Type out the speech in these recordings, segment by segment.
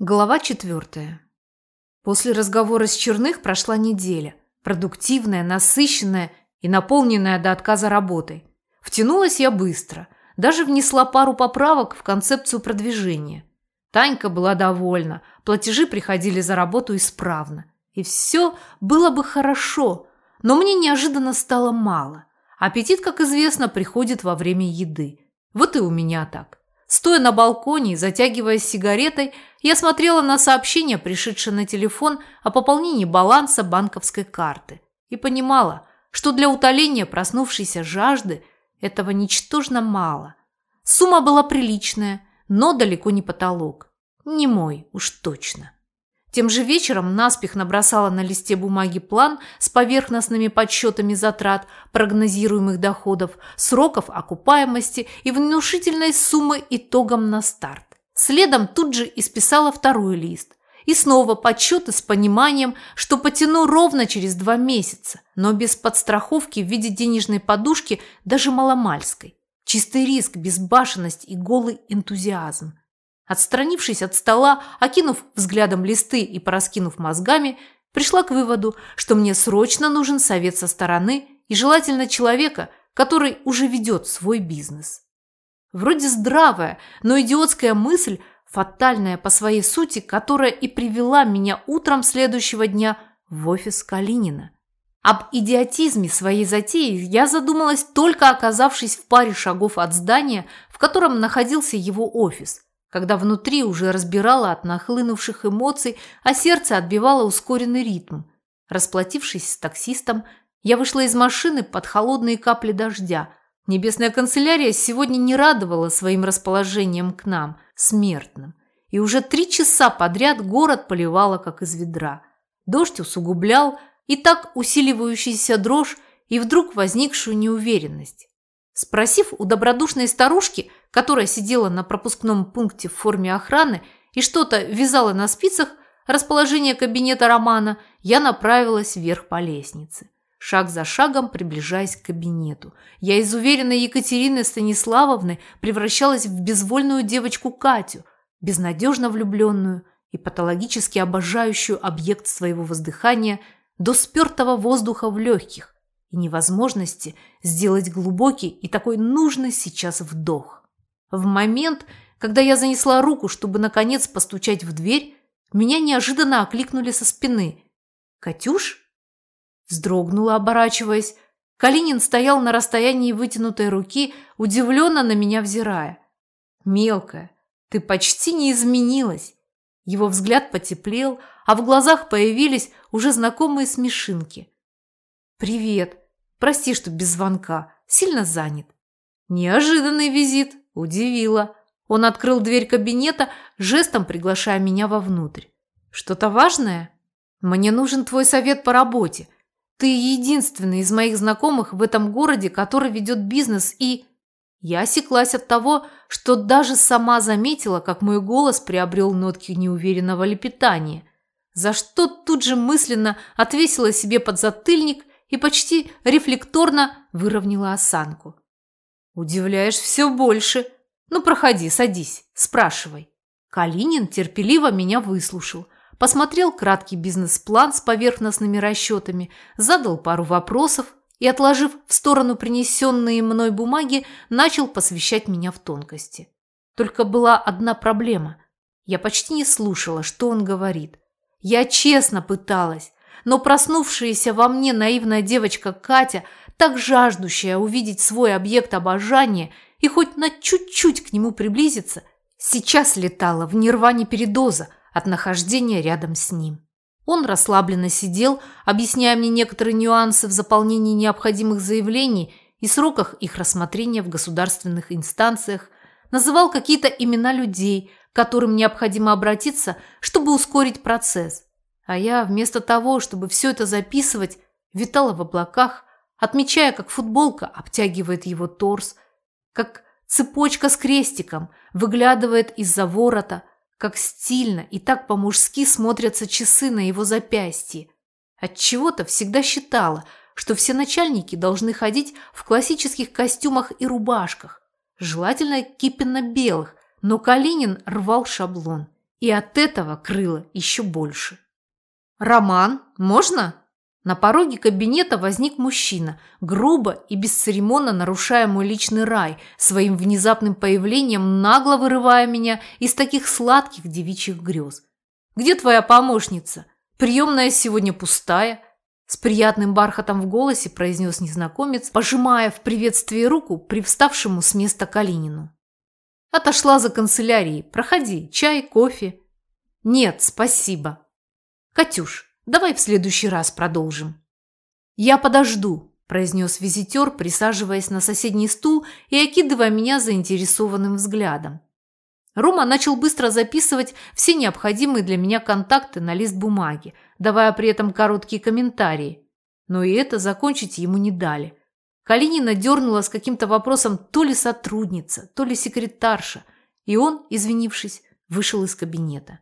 Глава четвертая. После разговора с Черных прошла неделя. Продуктивная, насыщенная и наполненная до отказа работой. Втянулась я быстро. Даже внесла пару поправок в концепцию продвижения. Танька была довольна. Платежи приходили за работу исправно. И все было бы хорошо. Но мне неожиданно стало мало. Аппетит, как известно, приходит во время еды. Вот и у меня так. Стоя на балконе и затягиваясь сигаретой, я смотрела на сообщение, пришедшее на телефон о пополнении баланса банковской карты, и понимала, что для утоления проснувшейся жажды этого ничтожно мало. Сумма была приличная, но далеко не потолок. Не мой, уж точно. Тем же вечером наспех набросала на листе бумаги план с поверхностными подсчетами затрат, прогнозируемых доходов, сроков окупаемости и внушительной суммы итогом на старт. Следом тут же исписала второй лист. И снова подсчеты с пониманием, что потяну ровно через два месяца, но без подстраховки в виде денежной подушки даже маломальской. Чистый риск, безбашенность и голый энтузиазм. Отстранившись от стола, окинув взглядом листы и пораскинув мозгами, пришла к выводу, что мне срочно нужен совет со стороны и желательно человека, который уже ведет свой бизнес. Вроде здравая, но идиотская мысль, фатальная по своей сути, которая и привела меня утром следующего дня в офис Калинина. Об идиотизме своей затеи я задумалась только оказавшись в паре шагов от здания, в котором находился его офис – когда внутри уже разбирало от нахлынувших эмоций, а сердце отбивало ускоренный ритм. Расплатившись с таксистом, я вышла из машины под холодные капли дождя. Небесная канцелярия сегодня не радовала своим расположением к нам, смертным. И уже три часа подряд город поливало, как из ведра. Дождь усугублял и так усиливающийся дрожь и вдруг возникшую неуверенность. Спросив у добродушной старушки – которая сидела на пропускном пункте в форме охраны и что-то вязала на спицах расположение кабинета Романа, я направилась вверх по лестнице. Шаг за шагом приближаясь к кабинету. Я из уверенной Екатерины Станиславовны превращалась в безвольную девочку Катю, безнадежно влюбленную и патологически обожающую объект своего воздыхания до спертого воздуха в легких и невозможности сделать глубокий и такой нужный сейчас вдох. В момент, когда я занесла руку, чтобы наконец постучать в дверь, меня неожиданно окликнули со спины. «Катюш?» Вздрогнула, оборачиваясь. Калинин стоял на расстоянии вытянутой руки, удивленно на меня взирая. «Мелкая, ты почти не изменилась». Его взгляд потеплел, а в глазах появились уже знакомые смешинки. «Привет. Прости, что без звонка. Сильно занят». «Неожиданный визит», Удивило. Он открыл дверь кабинета, жестом приглашая меня вовнутрь. «Что-то важное? Мне нужен твой совет по работе. Ты единственный из моих знакомых в этом городе, который ведет бизнес и...» Я осеклась от того, что даже сама заметила, как мой голос приобрел нотки неуверенного лепетания, за что тут же мысленно отвесила себе подзатыльник и почти рефлекторно выровняла осанку. Удивляешь все больше. Ну, проходи, садись, спрашивай. Калинин терпеливо меня выслушал, посмотрел краткий бизнес-план с поверхностными расчетами, задал пару вопросов и, отложив в сторону принесенные мной бумаги, начал посвящать меня в тонкости. Только была одна проблема. Я почти не слушала, что он говорит. Я честно пыталась, но проснувшаяся во мне наивная девочка Катя так жаждущая увидеть свой объект обожания и хоть на чуть-чуть к нему приблизиться, сейчас летала в нирване передоза от нахождения рядом с ним. Он расслабленно сидел, объясняя мне некоторые нюансы в заполнении необходимых заявлений и сроках их рассмотрения в государственных инстанциях, называл какие-то имена людей, к которым необходимо обратиться, чтобы ускорить процесс. А я, вместо того, чтобы все это записывать, витала в облаках, отмечая, как футболка обтягивает его торс, как цепочка с крестиком выглядывает из-за ворота, как стильно и так по-мужски смотрятся часы на его запястье. Отчего-то всегда считала, что все начальники должны ходить в классических костюмах и рубашках, желательно кипенно-белых, но Калинин рвал шаблон. И от этого крыло еще больше. «Роман, можно?» На пороге кабинета возник мужчина, грубо и бесцеремонно нарушая мой личный рай, своим внезапным появлением нагло вырывая меня из таких сладких девичьих грез. «Где твоя помощница? Приемная сегодня пустая». С приятным бархатом в голосе произнес незнакомец, пожимая в приветствии руку привставшему с места Калинину. Отошла за канцелярией. Проходи, чай, кофе. Нет, спасибо. Катюш, Давай в следующий раз продолжим». «Я подожду», – произнес визитер, присаживаясь на соседний стул и окидывая меня заинтересованным взглядом. Рома начал быстро записывать все необходимые для меня контакты на лист бумаги, давая при этом короткие комментарии. Но и это закончить ему не дали. Калинина дернула с каким-то вопросом то ли сотрудница, то ли секретарша, и он, извинившись, вышел из кабинета.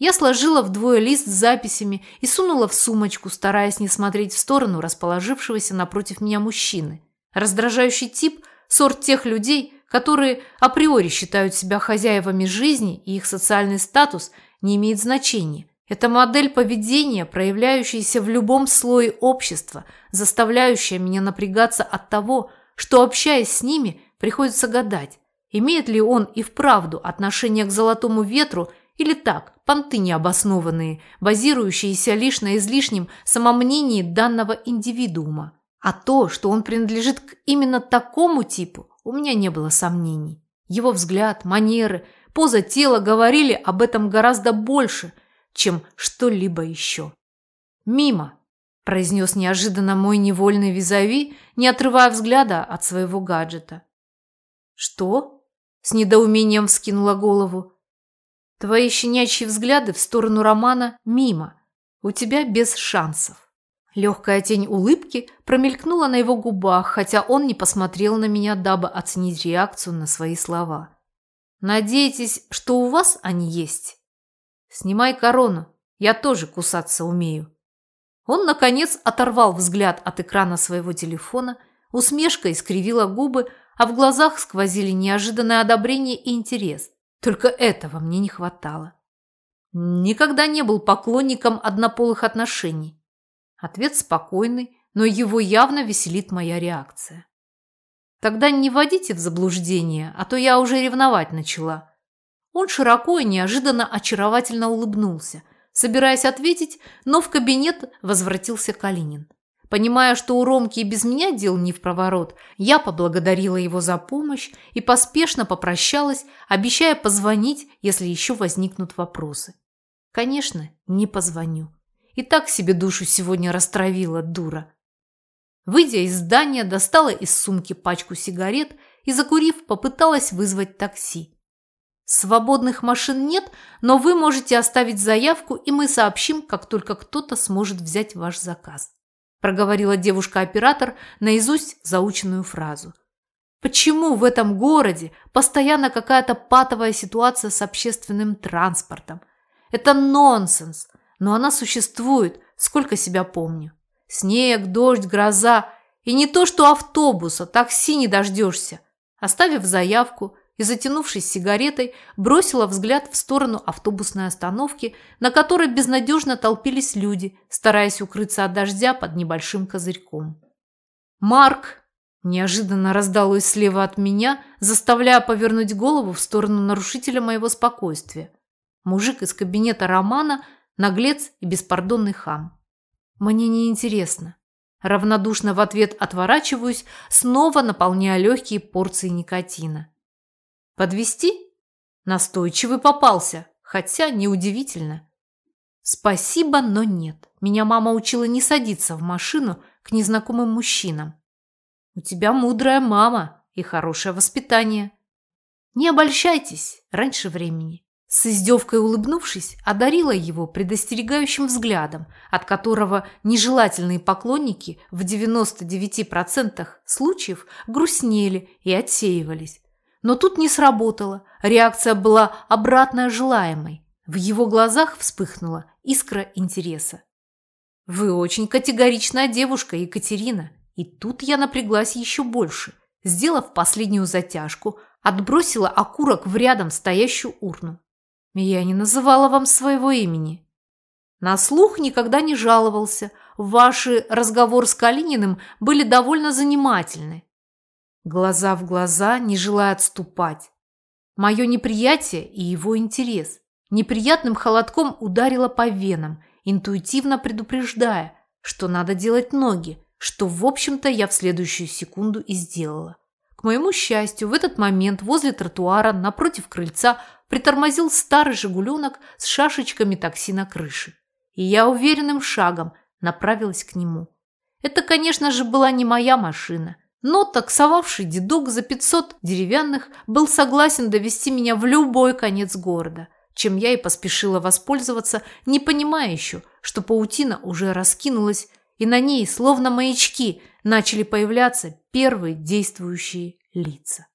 Я сложила вдвое лист с записями и сунула в сумочку, стараясь не смотреть в сторону расположившегося напротив меня мужчины. Раздражающий тип – сорт тех людей, которые априори считают себя хозяевами жизни, и их социальный статус не имеет значения. Это модель поведения, проявляющаяся в любом слое общества, заставляющая меня напрягаться от того, что, общаясь с ними, приходится гадать, имеет ли он и вправду отношение к золотому ветру или так, понты необоснованные, базирующиеся лишь на излишнем самомнении данного индивидуума. А то, что он принадлежит к именно такому типу, у меня не было сомнений. Его взгляд, манеры, поза тела говорили об этом гораздо больше, чем что-либо еще. «Мимо!» – произнес неожиданно мой невольный визави, не отрывая взгляда от своего гаджета. «Что?» – с недоумением вскинула голову. Твои щенячьи взгляды в сторону Романа мимо. У тебя без шансов. Легкая тень улыбки промелькнула на его губах, хотя он не посмотрел на меня, дабы оценить реакцию на свои слова. «Надеетесь, что у вас они есть?» «Снимай корону, я тоже кусаться умею». Он, наконец, оторвал взгляд от экрана своего телефона, усмешка искривила губы, а в глазах сквозили неожиданное одобрение и интерес. Только этого мне не хватало. Никогда не был поклонником однополых отношений. Ответ спокойный, но его явно веселит моя реакция. Тогда не вводите в заблуждение, а то я уже ревновать начала. Он широко и неожиданно очаровательно улыбнулся, собираясь ответить, но в кабинет возвратился Калинин. Понимая, что у Ромки и без меня дел не в проворот, я поблагодарила его за помощь и поспешно попрощалась, обещая позвонить, если еще возникнут вопросы. Конечно, не позвоню. И так себе душу сегодня растравила, дура. Выйдя из здания, достала из сумки пачку сигарет и, закурив, попыталась вызвать такси. Свободных машин нет, но вы можете оставить заявку, и мы сообщим, как только кто-то сможет взять ваш заказ проговорила девушка-оператор наизусть заученную фразу. Почему в этом городе постоянно какая-то патовая ситуация с общественным транспортом? Это нонсенс, но она существует, сколько себя помню. Снег, дождь, гроза. И не то, что автобуса, такси не дождешься. Оставив заявку, и, затянувшись сигаретой, бросила взгляд в сторону автобусной остановки, на которой безнадежно толпились люди, стараясь укрыться от дождя под небольшим козырьком. «Марк!» – неожиданно раздалось слева от меня, заставляя повернуть голову в сторону нарушителя моего спокойствия. Мужик из кабинета Романа – наглец и беспардонный хам. «Мне не интересно. Равнодушно в ответ отворачиваюсь, снова наполняя легкие порции никотина. Подвести? Настойчивый попался, хотя неудивительно. Спасибо, но нет. Меня мама учила не садиться в машину к незнакомым мужчинам. У тебя мудрая мама и хорошее воспитание. Не обольщайтесь раньше времени. С издевкой улыбнувшись, одарила его предостерегающим взглядом, от которого нежелательные поклонники в 99% случаев грустнели и отсеивались. Но тут не сработало. Реакция была обратная желаемой. В его глазах вспыхнула искра интереса. «Вы очень категоричная девушка, Екатерина». И тут я напряглась еще больше. Сделав последнюю затяжку, отбросила окурок в рядом стоящую урну. Я не называла вам своего имени. На слух никогда не жаловался. Ваши разговоры с Калининым были довольно занимательны. Глаза в глаза, не желая отступать. Мое неприятие и его интерес неприятным холодком ударило по венам, интуитивно предупреждая, что надо делать ноги, что, в общем-то, я в следующую секунду и сделала. К моему счастью, в этот момент возле тротуара напротив крыльца притормозил старый «Жигуленок» с шашечками такси на крыше. И я уверенным шагом направилась к нему. Это, конечно же, была не моя машина. Но таксовавший дедок за 500 деревянных был согласен довести меня в любой конец города, чем я и поспешила воспользоваться, не понимая еще, что паутина уже раскинулась, и на ней, словно маячки, начали появляться первые действующие лица.